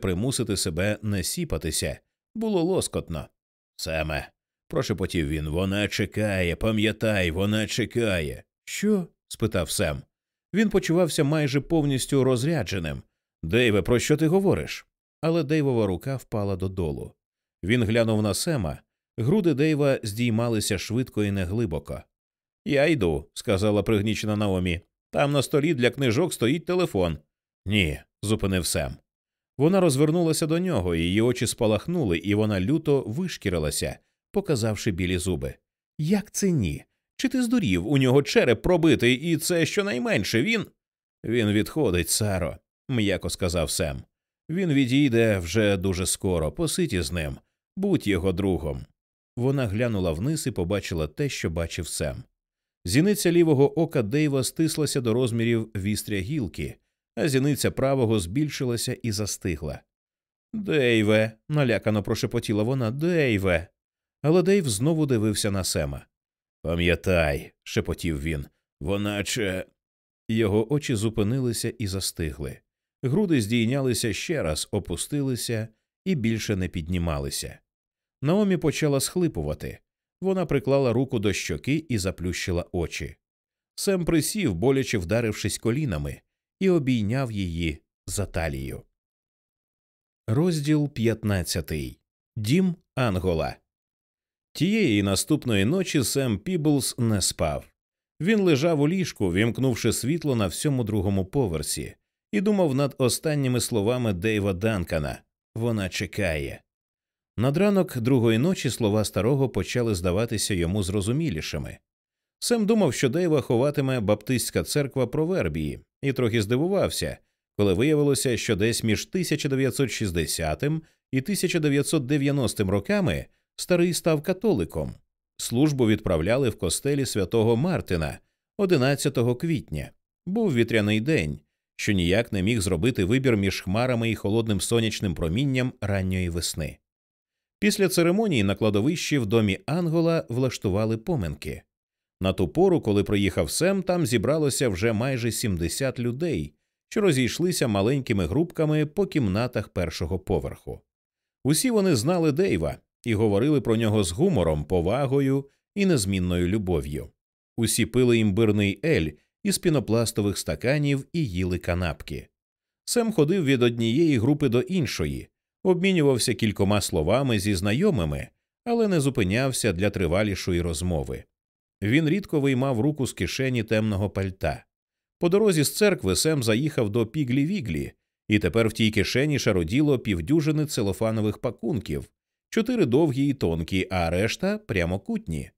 примусити себе не сіпатися. Було лоскотно. Семе, прошепотів він, вона чекає, пам'ятай, вона чекає. Що? спитав Сем. Він почувався майже повністю розрядженим. Дейве, про що ти говориш? Але Дейвова рука впала додолу. Він глянув на Сема. Груди Дейва здіймалися швидко і неглибоко. Я йду, сказала пригнічена Наомі. Там на столі для книжок стоїть телефон. Ні, зупинив Сем. Вона розвернулася до нього, її очі спалахнули, і вона люто вишкірилася, показавши білі зуби. Як це ні? Чи ти здурів? У нього череп пробитий, і це щонайменше він. Він відходить, Саро, м'яко сказав Сем. Він відійде вже дуже скоро, поситі з ним, будь його другом. Вона глянула вниз і побачила те, що бачив Сем. Зіниця лівого ока Дейва стислася до розмірів вістря гілки, а зіниця правого збільшилася і застигла. Дейве. налякано прошепотіла вона. Дейве. Але Дейв знову дивився на Сема. Пам'ятай, шепотів він, вона че. Його очі зупинилися і застигли. Груди здійнялися ще раз, опустилися і більше не піднімалися. Наомі почала схлипувати. Вона приклала руку до щоки і заплющила очі. Сем присів, боляче вдарившись колінами, і обійняв її за талію. Розділ 15. Дім Ангола. Тієї наступної ночі Сем Піблс не спав. Він лежав у ліжку, вімкнувши світло на всьому другому поверсі, і думав над останніми словами Дейва Данкана вона чекає. Над ранок другої ночі слова старого почали здаватися йому зрозумілішими. Сем думав, що Дейва ховатиме Баптистська церква провербії, і трохи здивувався, коли виявилося, що десь між 1960 і 1990 роками старий став католиком. Службу відправляли в костелі святого Мартина 11 квітня. Був вітряний день, що ніяк не міг зробити вибір між хмарами і холодним сонячним промінням ранньої весни. Після церемонії на кладовищі в домі Ангола влаштували поминки. На ту пору, коли приїхав Сем, там зібралося вже майже 70 людей, що розійшлися маленькими групками по кімнатах першого поверху. Усі вони знали Дейва і говорили про нього з гумором, повагою і незмінною любов'ю. Усі пили імбирний ель із пінопластових стаканів і їли канапки. Сем ходив від однієї групи до іншої, обмінювався кількома словами зі знайомими, але не зупинявся для тривалішої розмови. Він рідко виймав руку з кишені темного пальта. По дорозі з церкви Сем заїхав до піглі віглі, і тепер в тій кишені шароділо півдюжини целофанових пакунків, чотири довгі і тонкі, а решта прямокутні.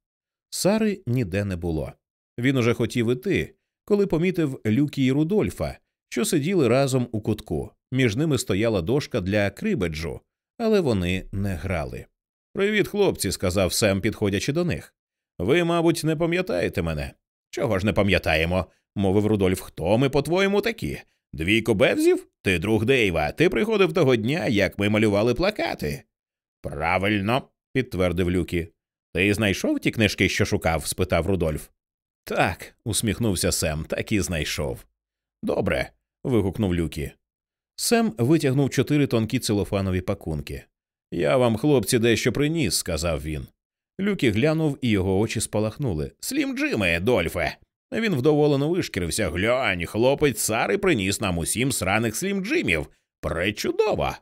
Сари ніде не було. Він уже хотів іти, коли помітив Люкі і Рудольфа, що сиділи разом у кутку. Між ними стояла дошка для крибеджу, але вони не грали. Привіт, хлопці, сказав Сем, підходячи до них. Ви, мабуть, не пам'ятаєте мене. Чого ж не пам'ятаємо? мовив Рудольф. Хто ми, по-твоєму, такі? Двійко Бевзів? Ти друг Дейва. Ти приходив того дня, як ми малювали плакати. Правильно, підтвердив Люкі. Ти знайшов ті книжки, що шукав? спитав Рудольф. Так, усміхнувся Сем, так і знайшов. Добре. вигукнув Люкі. Сем витягнув чотири тонкі целофанові пакунки. Я вам, хлопці, дещо приніс, сказав він. Люкі глянув, і його очі спалахнули. Слім Джиме, Дольфе. Він вдоволено вишкірився. Глянь, хлопець Сари приніс нам усім сраних слім Джимів. Пречудово.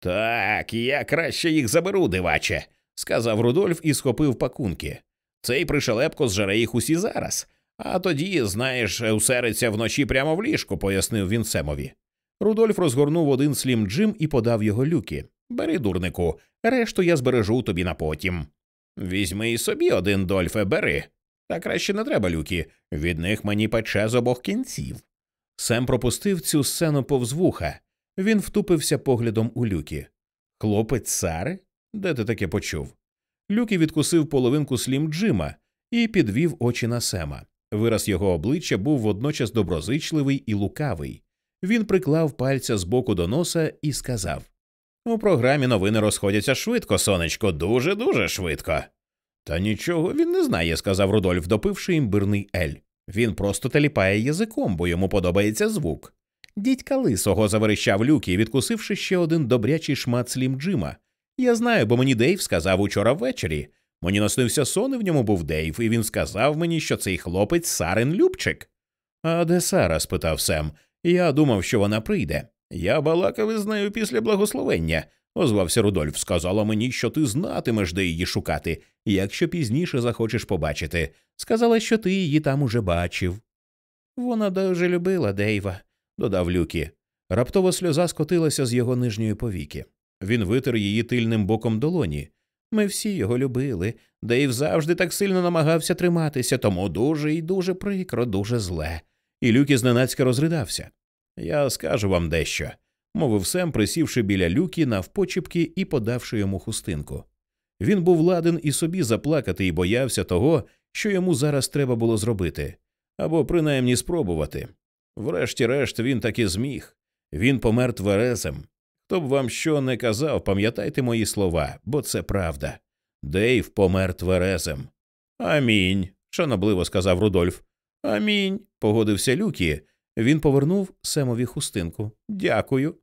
Так, я краще їх заберу, диваче, сказав Рудольф і схопив пакунки. Цей пришелепко зжере їх усі зараз. А тоді, знаєш, усериться вночі прямо в ліжку, пояснив він Семові. Рудольф розгорнув один слім Джим і подав його люки. Бери, дурнику, решту я збережу тобі на потім. Візьми і собі один, Дольфе, бери. Та краще не треба люки, від них мені пече з обох кінців. Сем пропустив цю сцену повз вуха. Він втупився поглядом у люки. Хлопець Сари? Де ти таке почув? Люкі відкусив половинку слім Джима і підвів очі на Сема. Вираз його обличчя був водночас доброзичливий і лукавий. Він приклав пальця з боку до носа і сказав У програмі новини розходяться швидко, сонечко, дуже дуже швидко. Та нічого він не знає, сказав Рудольф, допивши імбирний ель. Він просто теліпає язиком, бо йому подобається звук. дідька лисого, заверещав Люкі, відкусивши ще один добрячий шмат слім Джима. Я знаю, бо мені Дейв сказав учора ввечері. Мені наснився сон, і в ньому був Дейв, і він сказав мені, що цей хлопець Сарин Любчик. А де Сара? спитав Сем. Я думав, що вона прийде. Я балакав із нею після благословення, озвався Рудольф. Сказала мені, що ти знатимеш, де її шукати, якщо пізніше захочеш побачити. Сказала, що ти її там уже бачив. Вона дуже любила Дейва, додав Люкі. Раптова сльоза скотилася з його нижньої повіки. Він витер її тильним боком долоні. Ми всі його любили, Дейв завжди так сильно намагався триматися, тому дуже і дуже прикро, дуже зле. І Люкі зненацька розридався. Я скажу вам дещо, мовив Сем, присівши біля люкі навпочіпки і подавши йому хустинку. Він був ладен і собі заплакати і боявся того, що йому зараз треба було зробити, або принаймні спробувати. Врешті-решт він таки зміг. Він помер тверезим. Хто б вам що не казав, пам'ятайте мої слова, бо це правда. Дейв помер тверезим. Амінь. шанобливо сказав Рудольф. Амінь. погодився Люкі. Він повернув Семові хустинку. Дякую.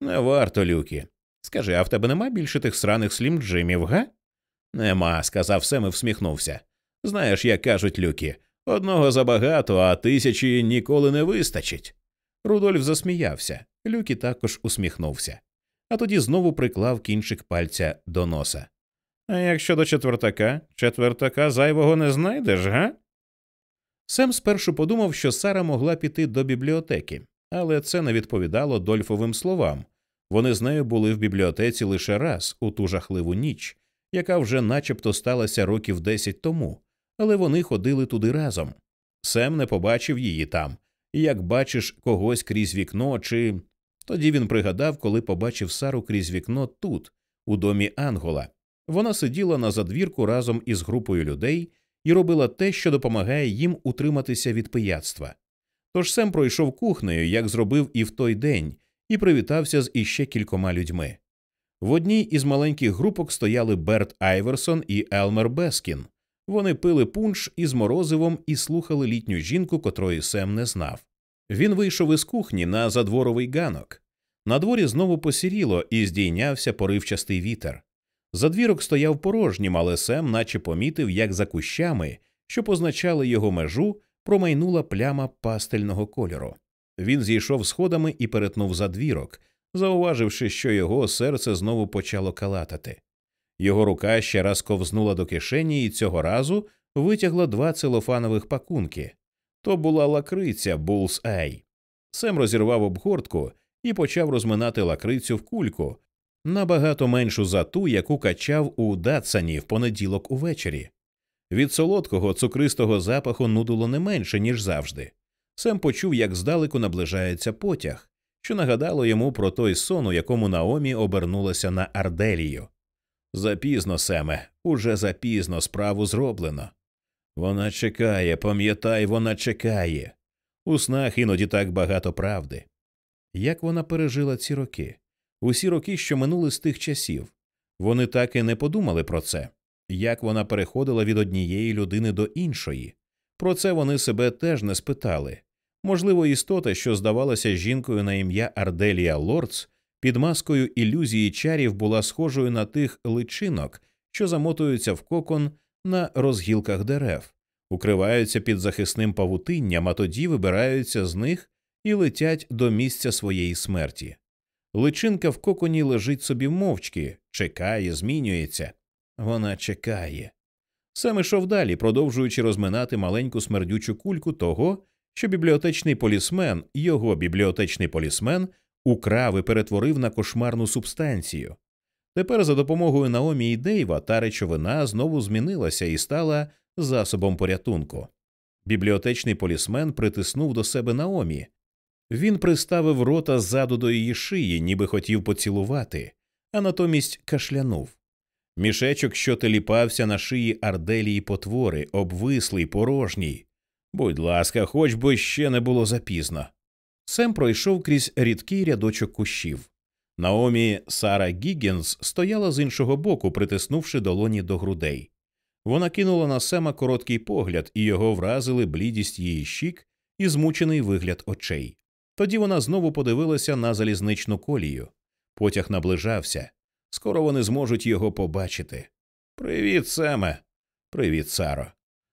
Не варто, Люкі. Скажи, а в тебе нема більше тих сраних слім Джимів, га? Нема, сказав Сем і всміхнувся. Знаєш, як кажуть люкі, одного забагато, а тисячі ніколи не вистачить. Рудольф засміявся, Люкі також усміхнувся, а тоді знову приклав кінчик пальця до носа. А якщо до четвертака, четвертака зайвого не знайдеш, га? Сем спершу подумав, що Сара могла піти до бібліотеки, але це не відповідало Дольфовим словам. Вони з нею були в бібліотеці лише раз у ту жахливу ніч, яка вже начебто сталася років десять тому, але вони ходили туди разом. Сем не побачив її там, як бачиш когось крізь вікно, чи тоді він пригадав, коли побачив Сару крізь вікно тут, у домі Ангола. Вона сиділа на задвірку разом із групою людей і робила те, що допомагає їм утриматися від пияцтва. Тож Сем пройшов кухнею, як зробив і в той день, і привітався з іще кількома людьми. В одній із маленьких групок стояли Берт Айверсон і Елмер Бескін. Вони пили пунш із морозивом і слухали літню жінку, котрої Сем не знав. Він вийшов із кухні на задворовий ганок. На дворі знову посіріло і здійнявся поривчастий вітер. Задвірок стояв порожнім, але Сем наче помітив, як за кущами, що позначали його межу, промайнула пляма пастельного кольору. Він зійшов сходами і перетнув задвірок, зауваживши, що його серце знову почало калатати. Його рука ще раз ковзнула до кишені і цього разу витягла два целофанових пакунки. То була лакриця Булс Ей. Сем розірвав обгортку і почав розминати лакрицю в кульку, набагато меншу за ту, яку качав у Датсані в понеділок увечері. Від солодкого цукристого запаху нудило не менше, ніж завжди. Сем почув, як здалеку наближається потяг, що нагадало йому про той сон, у якому Наомі обернулася на Арделію. Запізно, Семе, уже запізно справу зроблено. Вона чекає, пам'ятай, вона чекає. У снах іноді так багато правди. Як вона пережила ці роки? Усі роки, що минули з тих часів. Вони так і не подумали про це, як вона переходила від однієї людини до іншої. Про це вони себе теж не спитали. Можливо, істота, що здавалася жінкою на ім'я Арделія Лордс, під маскою ілюзії чарів була схожою на тих личинок, що замотуються в кокон на розгілках дерев, укриваються під захисним павутинням, а тоді вибираються з них і летять до місця своєї смерті. Личинка в коконі лежить собі мовчки, чекає, змінюється. Вона чекає. Сам ішов далі, продовжуючи розминати маленьку смердючу кульку того, що бібліотечний полісмен, його бібліотечний полісмен, украв і перетворив на кошмарну субстанцію. Тепер за допомогою Наомі і Дейва та речовина знову змінилася і стала засобом порятунку. Бібліотечний полісмен притиснув до себе Наомі. Він приставив рота ззаду до її шиї, ніби хотів поцілувати, а натомість кашлянув. Мішечок, що теліпався на шиї Арделії потвори, обвислий, порожній. Будь ласка, хоч би ще не було запізно. Сем пройшов крізь рідкий рядочок кущів. Наомі Сара Гіггінс стояла з іншого боку, притиснувши долоні до грудей. Вона кинула на Сема короткий погляд, і його вразили блідість її щік і змучений вигляд очей. Тоді вона знову подивилася на залізничну колію. Потяг наближався. Скоро вони зможуть його побачити. Привіт, Семе. Привіт, Саро.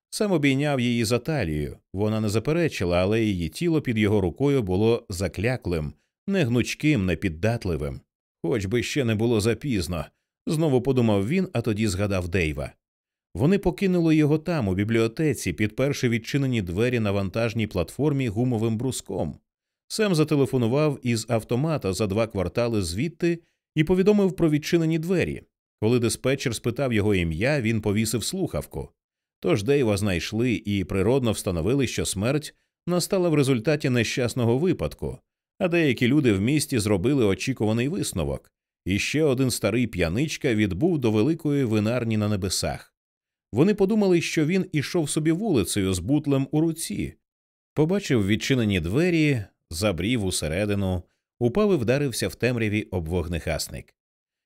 Сам обійняв її за талію. Вона не заперечила, але її тіло під його рукою було закляклим, негнучким, непіддатливим. Хоч би ще не було запізно, знову подумав він, а тоді згадав Дейва. Вони покинули його там, у бібліотеці, підперши відчинені двері на вантажній платформі гумовим бруском. Сем зателефонував із автомата за два квартали звідти і повідомив про відчинені двері. Коли диспетчер спитав його ім'я, він повісив слухавку. Тож Дейва знайшли і природно встановили, що смерть настала в результаті нещасного випадку, а деякі люди в місті зробили очікуваний висновок. І ще один старий п'яничка відбув до великої винарні на небесах. Вони подумали, що він ішов собі вулицею з бутлем у руці, побачив відчинені двері, забрів усередину, упав і вдарився в темряві об вогнехасник.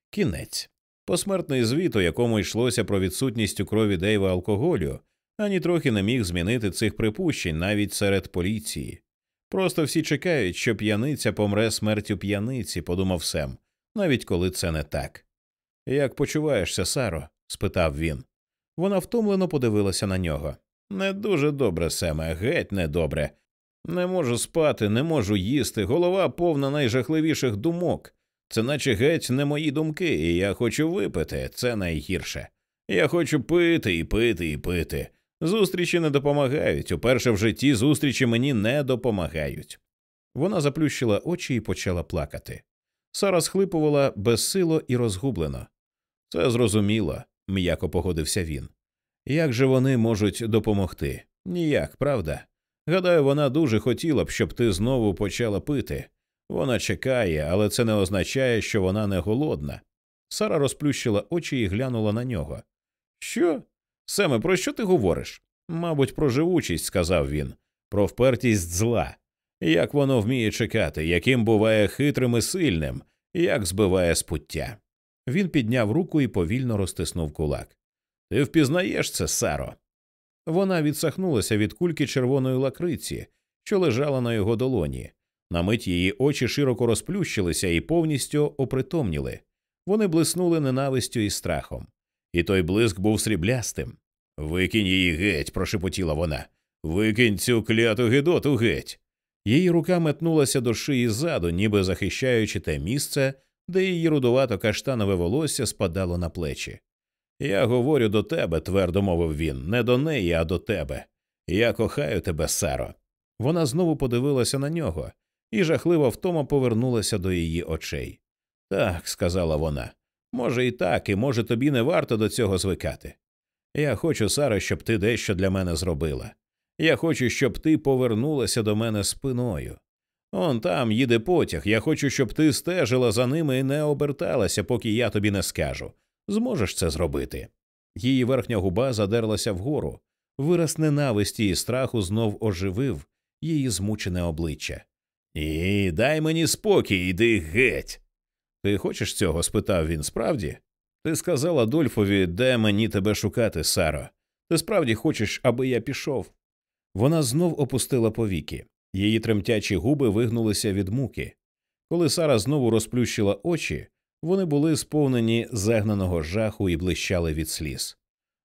Кінець. Посмертний звіт, у якому йшлося про відсутність у крові Дейва алкоголю, ані трохи не міг змінити цих припущень навіть серед поліції. Просто всі чекають, що п'яниця помре смертю п'яниці, подумав Сем, навіть коли це не так. Як почуваєшся, Саро? спитав він. Вона втомлено подивилася на нього. Не дуже добре, Семе, геть недобре. Не можу спати, не можу їсти, голова повна найжахливіших думок. Це наче геть не мої думки, і я хочу випити, це найгірше. Я хочу пити і пити і пити. Зустрічі не допомагають. Уперше в житті зустрічі мені не допомагають. Вона заплющила очі і почала плакати. Сара схлипувала безсило і розгублено. Це зрозуміло, м'яко погодився він. Як же вони можуть допомогти? Ніяк, правда? Гадаю, вона дуже хотіла б, щоб ти знову почала пити. Вона чекає, але це не означає, що вона не голодна. Сара розплющила очі і глянула на нього. Що? Семе, про що ти говориш? Мабуть, про живучість, сказав він, про впертість зла. Як воно вміє чекати, яким буває хитрим і сильним, як збиває спуття. Він підняв руку і повільно розтиснув кулак. Ти впізнаєш це, Саро? Вона відсахнулася від кульки червоної лакриці, що лежала на його долоні. На мить її очі широко розплющилися і повністю опритомніли. Вони блиснули ненавистю і страхом. І той блиск був сріблястим. Викинь її геть, прошепотіла вона. Викинь цю кляту гидоту геть. Її рука метнулася до шиї ззаду, ніби захищаючи те місце, де її рудувато каштанове волосся спадало на плечі. Я говорю до тебе, твердо мовив він, не до неї, а до тебе. Я кохаю тебе, Саро. Вона знову подивилася на нього, і жахлива втома повернулася до її очей. Так, сказала вона, може, і так, і може, тобі не варто до цього звикати. Я хочу, Сара, щоб ти дещо для мене зробила. Я хочу, щоб ти повернулася до мене спиною. Он там їде потяг. Я хочу, щоб ти стежила за ними і не оберталася, поки я тобі не скажу. Зможеш це зробити. Її верхня губа задерлася вгору. Вираз ненависті і страху знов оживив її змучене обличчя. І дай мені спокій, йди геть. Ти хочеш цього? спитав він справді. Ти сказав Адольфові, де мені тебе шукати, Саро. Ти справді хочеш, аби я пішов. Вона знов опустила повіки. Її тремтячі губи вигнулися від муки. Коли Сара знову розплющила очі, вони були сповнені загнаного жаху і блищали від сліз.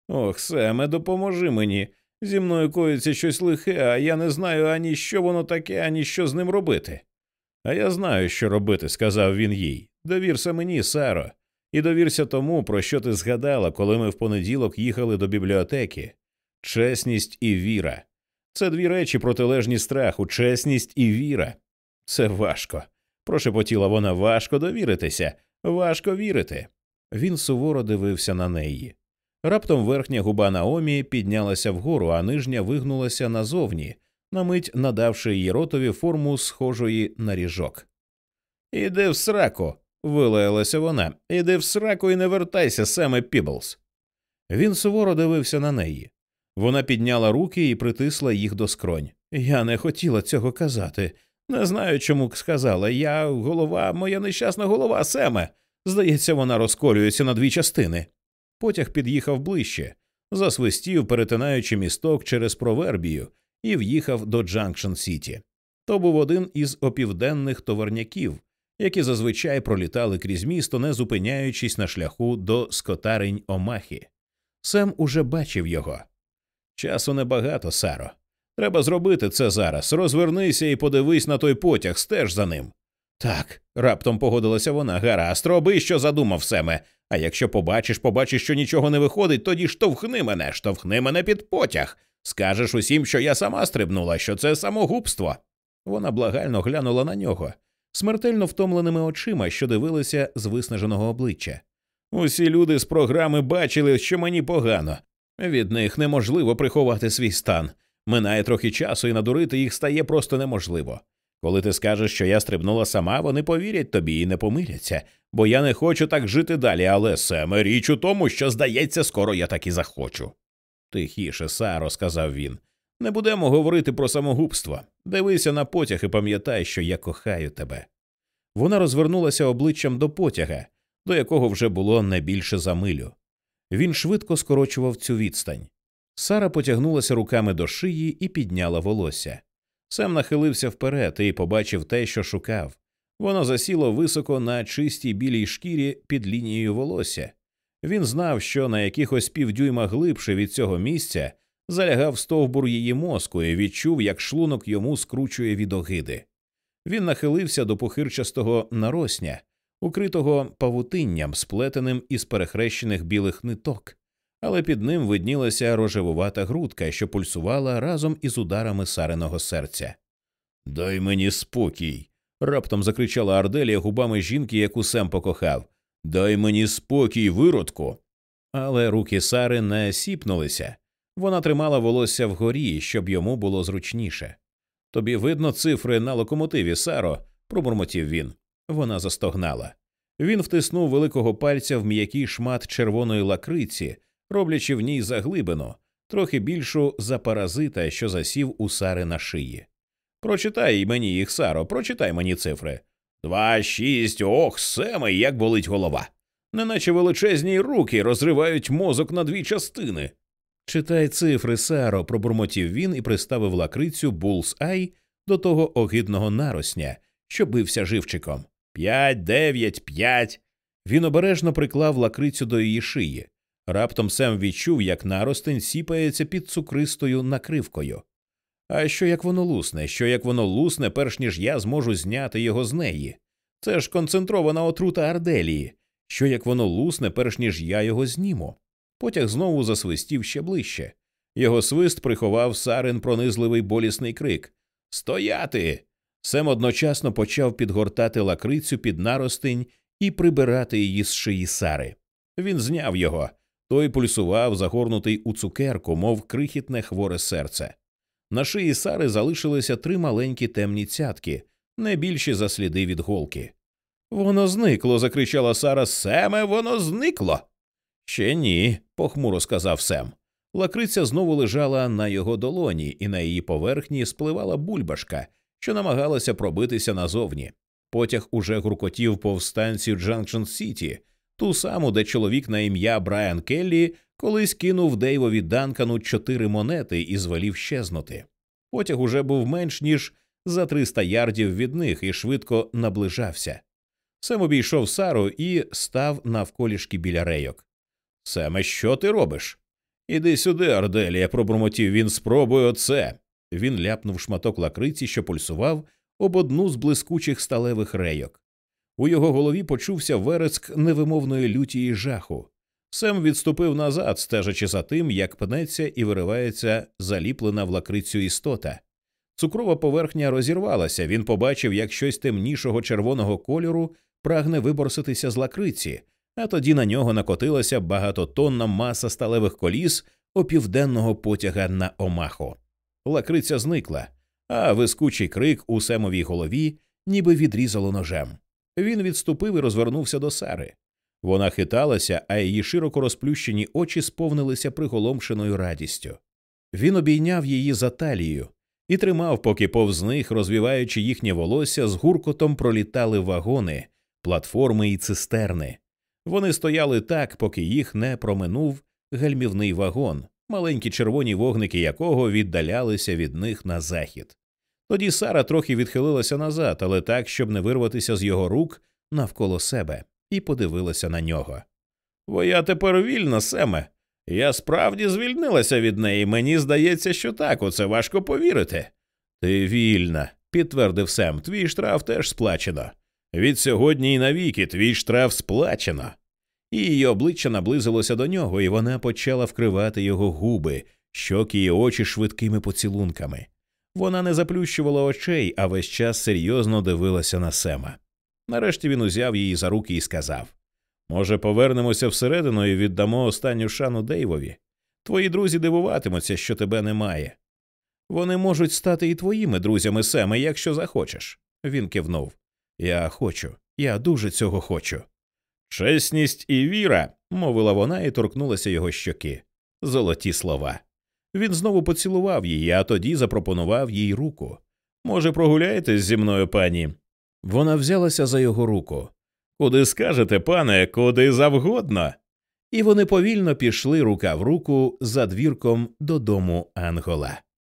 Ох, Семе, допоможи мені. Зі мною коїться щось лихе, а я не знаю ані що воно таке, ані що з ним робити. А я знаю, що робити, сказав він їй. Довірся мені, Саро, і довірся тому, про що ти згадала, коли ми в понеділок їхали до бібліотеки. Чесність і віра. Це дві речі протилежні страху, чесність і віра. Це важко. Прошепотіла вона важко довіритися, важко вірити. Він суворо дивився на неї. Раптом верхня губа Наомі піднялася вгору, а нижня вигнулася назовні, на мить надавши її ротові форму схожої на ріжок. Іди в сраку. вилаялася вона. Іди в сраку і не вертайся, саме Піблс. Він суворо дивився на неї. Вона підняла руки і притисла їх до скронь. Я не хотіла цього казати. Не знаю, чому сказала. Я голова, моя нещасна голова, Семе. Здається, вона розколюється на дві частини. Потяг під'їхав ближче, засвистів, перетинаючи місток через провербію, і в'їхав до Джанкшн Сіті. То був один із опівденних товарняків, які зазвичай пролітали крізь місто, не зупиняючись на шляху до скотарень Омахи. Сем уже бачив його. Часу небагато, Саро. Треба зробити це зараз. Розвернися і подивись на той потяг, стеж за ним. Так, раптом погодилася вона. Гаразд, роби, що задумав Семе. А якщо побачиш, побачиш, що нічого не виходить, тоді штовхни мене, штовхни мене під потяг. Скажеш усім, що я сама стрибнула, що це самогубство. Вона благально глянула на нього, смертельно втомленими очима, що дивилися з виснаженого обличчя. Усі люди з програми бачили, що мені погано. Від них неможливо приховати свій стан. Минає трохи часу, і надурити їх стає просто неможливо. Коли ти скажеш, що я стрибнула сама, вони повірять тобі і не помиряться, бо я не хочу так жити далі, але саме річ у тому, що, здається, скоро я так і захочу. Тихіше, Саро, сказав він. Не будемо говорити про самогубство. Дивися на потяг і пам'ятай, що я кохаю тебе. Вона розвернулася обличчям до потяга, до якого вже було не більше за милю. Він швидко скорочував цю відстань. Сара потягнулася руками до шиї і підняла волосся. Сем нахилився вперед і побачив те, що шукав. Воно засіло високо на чистій білій шкірі під лінією волосся. Він знав, що на якихось півдюйма глибше від цього місця залягав стовбур її мозку і відчув, як шлунок йому скручує від огиди. Він нахилився до похирчастого наросня, укритого павутинням, сплетеним із перехрещених білих ниток, але під ним виднілася рожевувата грудка, що пульсувала разом із ударами сареного серця. Дай мені спокій. раптом закричала Арделія губами жінки, яку Сем покохав. Дай мені спокій, виродку. Але руки Сари не сіпнулися. Вона тримала волосся вгорі, щоб йому було зручніше. Тобі видно цифри на локомотиві, Саро, пробурмотів він. Вона застогнала. Він втиснув великого пальця в м'який шмат червоної лакриці, роблячи в ній заглибину, трохи більшу за паразита, що засів у Сари на шиї. Прочитай мені їх, Саро, прочитай мені цифри. Два, шість, ох, Семе, як болить голова. Неначе величезні руки розривають мозок на дві частини. Читай цифри, Саро, пробурмотів він і приставив лакрицю Булс Ай до того огидного наростня, що бився живчиком. П'ять, дев'ять, п'ять. Він обережно приклав лакрицю до її шиї. Раптом Сем відчув, як наростень сіпається під цукристою накривкою. А що як воно лусне, що як воно лусне, перш ніж я зможу зняти його з неї? Це ж концентрована отрута Арделії. Що як воно лусне, перш ніж я його зніму? Потяг знову засвистів ще ближче. Його свист приховав сарин пронизливий болісний крик Стояти! Сем одночасно почав підгортати лакрицю під наростень і прибирати її з шиї сари. Він зняв його. Той пульсував, загорнутий у цукерку, мов крихітне хворе серце. На шиї Сари залишилися три маленькі темні цятки, не більші за сліди від голки. Воно зникло. закричала Сара. Семе, воно зникло. Ще ні, похмуро сказав Сем. Лакриця знову лежала на його долоні, і на її поверхні спливала бульбашка, що намагалася пробитися назовні. Потяг уже гуркотів повз станцію Джанкшн Сіті, ту саму, де чоловік на ім'я Брайан Келлі колись кинув Дейвові Данкану чотири монети і звелів щезнути. Потяг уже був менш ніж за триста ярдів від них і швидко наближався. Сем обійшов Сару і став навколішки біля рейок. Семе, що ти робиш? Іди сюди, Арделія, пробурмотів він, спробуй оце. Він ляпнув шматок лакриці, що пульсував об одну з блискучих сталевих рейок. У його голові почувся вереск невимовної люті і жаху. Сем відступив назад, стежачи за тим, як пнеться і виривається заліплена в лакрицю істота. Цукрова поверхня розірвалася, він побачив, як щось темнішого червоного кольору прагне виборситися з лакриці, а тоді на нього накотилася багатотонна маса сталевих коліс опівденного потяга на омаху. Лакриця зникла, а вискучий крик у Семовій голові ніби відрізало ножем. Він відступив і розвернувся до Сари. Вона хиталася, а її широко розплющені очі сповнилися приголомшеною радістю. Він обійняв її за талію і тримав, поки повз них, розвіваючи їхнє волосся, з гуркотом пролітали вагони, платформи і цистерни. Вони стояли так, поки їх не проминув гальмівний вагон, маленькі червоні вогники якого віддалялися від них на захід. Тоді Сара трохи відхилилася назад, але так, щоб не вирватися з його рук навколо себе, і подивилася на нього. Бо я тепер вільна, Семе. Я справді звільнилася від неї. Мені здається, що так, у це важко повірити. Ти вільна, підтвердив Сем. Твій штраф теж сплачено. Від сьогодні і навіки твій штраф сплачено. І її обличчя наблизилося до нього, і вона почала вкривати його губи, щоки і очі швидкими поцілунками. Вона не заплющувала очей, а весь час серйозно дивилася на Сема. Нарешті він узяв її за руки і сказав Може, повернемося всередину і віддамо останню шану Дейвові. Твої друзі дивуватимуться, що тебе немає. Вони можуть стати і твоїми друзями, Семе, якщо захочеш. Він кивнув. Я хочу, я дуже цього хочу. Чесність і віра, мовила вона і торкнулася його щоки. Золоті слова. Він знову поцілував її, а тоді запропонував їй руку. Може, прогуляєтесь зі мною, пані? Вона взялася за його руку. Куди скажете, пане, куди завгодно. І вони повільно пішли рука в руку за двірком додому Ангола.